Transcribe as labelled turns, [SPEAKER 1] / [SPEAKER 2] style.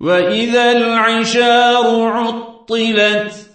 [SPEAKER 1] وإذا العشار عطلت